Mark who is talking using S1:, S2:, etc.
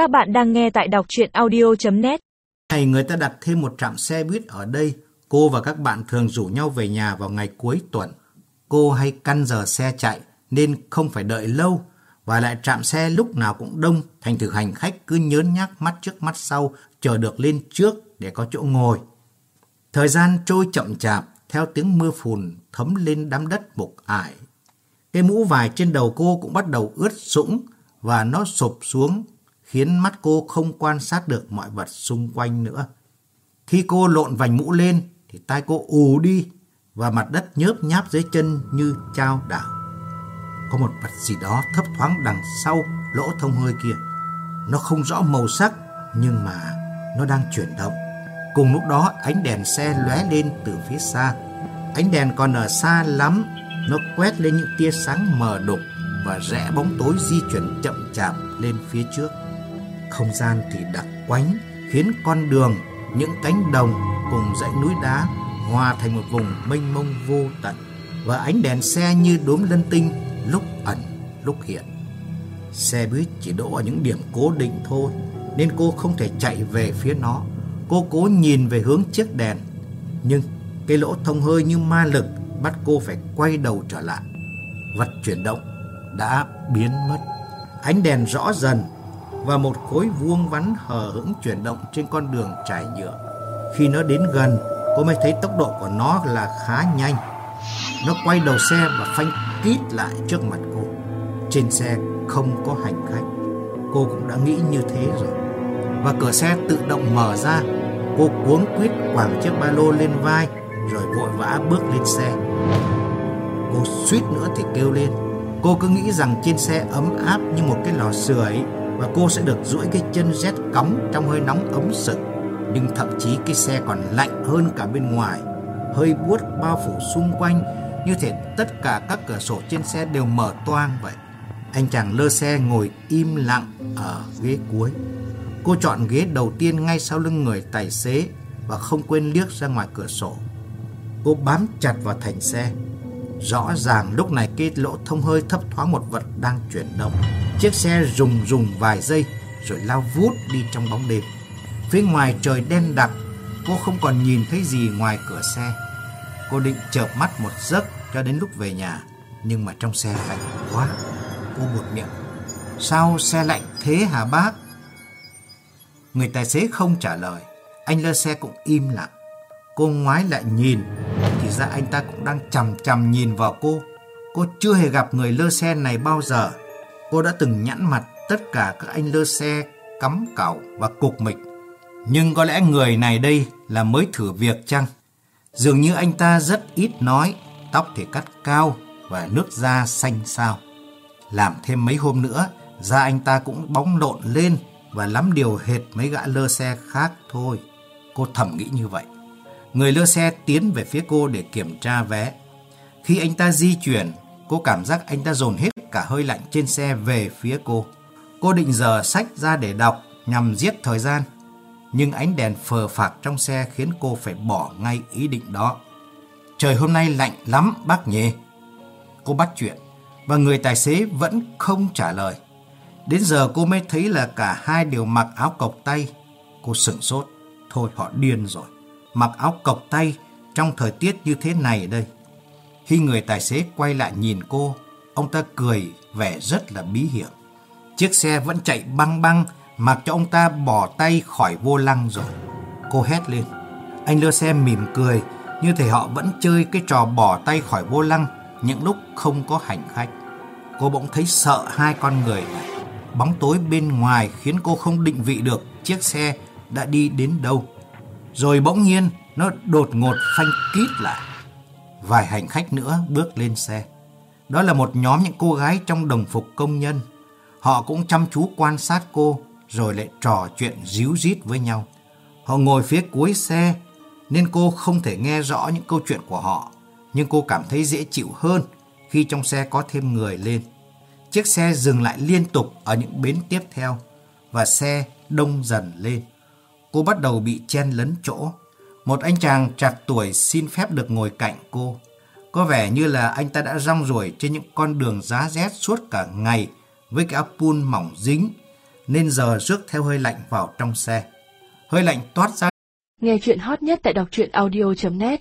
S1: Các bạn đang nghe tại đọc chuyện audio.net
S2: Ngày người ta đặt thêm một trạm xe buýt ở đây, cô và các bạn thường rủ nhau về nhà vào ngày cuối tuần. Cô hay căn giờ xe chạy nên không phải đợi lâu và lại trạm xe lúc nào cũng đông, thành thử hành khách cứ nhớn nhác mắt trước mắt sau chờ được lên trước để có chỗ ngồi. Thời gian trôi chậm chạp theo tiếng mưa phùn thấm lên đám đất mục ải. Cái mũ vải trên đầu cô cũng bắt đầu ướt sũng và nó sụp xuống khiến mắt cô không quan sát được mọi vật xung quanh nữa. Khi cô lộn vành mũ lên thì tai cô ù đi và mặt đất nhớp nháp dưới chân như trao đảo. Có một vật gì đó thấp thoáng đằng sau lỗ thông hơi kia. Nó không rõ màu sắc nhưng mà nó đang chuyển động. Cùng lúc đó ánh đèn xe lóe lên từ phía xa. Ánh đèn còn ở xa lắm, nó quét lên những tia sáng mờ đục và rẽ bóng tối di chuyển chậm chạp lên phía trước. Không gian thì đặc quánh, khiến con đường, những cánh đồng cùng dãy núi đá hòa thành một vùng mênh mông vô tận. Và ánh đèn xe như đốm lân tinh, lúc ẩn, lúc hiện. Xe buýt chỉ đỗ ở những điểm cố định thôi, nên cô không thể chạy về phía nó. Cô cố nhìn về hướng chiếc đèn, nhưng cái lỗ thông hơi như ma lực bắt cô phải quay đầu trở lại. Vật chuyển động đã biến mất. Ánh đèn rõ dần và một khối vuông vắn hờ hững chuyển động trên con đường trải nhựa. Khi nó đến gần, cô mới thấy tốc độ của nó là khá nhanh. Nó quay đầu xe và phanh kít lại trước mặt cô. Trên xe không có hành khách. Cô cũng đã nghĩ như thế rồi. Và cửa xe tự động mở ra. Cô cuống quýt quàng chiếc ba lô lên vai rồi vội vã bước lên xe. Cô suýt nữa thì kêu lên. Cô cứ nghĩ rằng trên xe ấm áp như một cái lò sưởi và cô sẽ được duỗi cái chân rét cóng trong hơi nóng ấm sực. Nhưng thậm chí cái xe còn lạnh hơn cả bên ngoài. Hơi buốt bao phủ xung quanh, như thể tất cả các cửa sổ trên xe đều mở toang vậy. Anh chàng lơ xe ngồi im lặng ở ghế cuối. Cô chọn ghế đầu tiên ngay sau lưng người tài xế và không quên liếc ra ngoài cửa sổ. Cô bám chặt vào thành xe. Rõ ràng lúc này cái lỗ thông hơi thấp thoáng một vật đang chuyển động. Chiếc xe rùng rùng vài giây rồi lao vút đi trong bóng đêm. Phía ngoài trời đen đặc, cô không còn nhìn thấy gì ngoài cửa xe. Cô định chợp mắt một giấc cho đến lúc về nhà, nhưng mà trong xe lạnh quá. Cô buột miệng. Sao xe lạnh thế hả bác? Người tài xế không trả lời. Anh lơ xe cũng im lặng. Cô ngoái lại nhìn, thì ra anh ta cũng đang chằm chằm nhìn vào cô. Cô chưa hề gặp người lơ xe này bao giờ. Cô đã từng nhãn mặt tất cả các anh lơ xe cắm cẩu và cục mịch. Nhưng có lẽ người này đây là mới thử việc chăng? Dường như anh ta rất ít nói, tóc thì cắt cao và nước da xanh xao. Làm thêm mấy hôm nữa, da anh ta cũng bóng lộn lên và lắm điều hệt mấy gã lơ xe khác thôi. Cô thầm nghĩ như vậy. Người lơ xe tiến về phía cô để kiểm tra vé. Khi anh ta di chuyển, cô cảm giác anh ta dồn hết cả hơi lạnh trên xe về phía cô. Cô định giờ sách ra để đọc nhằm giết thời gian. Nhưng ánh đèn phờ phạc trong xe khiến cô phải bỏ ngay ý định đó. Trời hôm nay lạnh lắm bác nhỉ? Cô bắt chuyện và người tài xế vẫn không trả lời. Đến giờ cô mới thấy là cả hai đều mặc áo cộc tay. Cô sửng sốt. Thôi họ điên rồi. Mặc áo cộc tay trong thời tiết như thế này đây. Khi người tài xế quay lại nhìn cô, ông ta cười vẻ rất là bí hiểm. Chiếc xe vẫn chạy băng băng, mặc cho ông ta bỏ tay khỏi vô lăng rồi. Cô hét lên. Anh lơ xe mỉm cười, như thể họ vẫn chơi cái trò bỏ tay khỏi vô lăng những lúc không có hành khách. Cô bỗng thấy sợ hai con người này. Bóng tối bên ngoài khiến cô không định vị được chiếc xe đã đi đến đâu. Rồi bỗng nhiên nó đột ngột phanh kít lại. Vài hành khách nữa bước lên xe. Đó là một nhóm những cô gái trong đồng phục công nhân. Họ cũng chăm chú quan sát cô, rồi lại trò chuyện díu dít với nhau. Họ ngồi phía cuối xe, nên cô không thể nghe rõ những câu chuyện của họ. Nhưng cô cảm thấy dễ chịu hơn khi trong xe có thêm người lên. Chiếc xe dừng lại liên tục ở những bến tiếp theo, và xe đông dần lên. Cô bắt đầu bị chen lấn chỗ. Một anh chàng trạc tuổi xin phép được ngồi cạnh cô. Có vẻ như là anh ta đã rong ruổi trên những con đường giá rét suốt cả ngày với cái áo pun mỏng dính, nên giờ rước theo hơi lạnh vào trong xe. Hơi lạnh toát ra
S3: Nghe chuyện hot nhất tại đọc truyện audio.net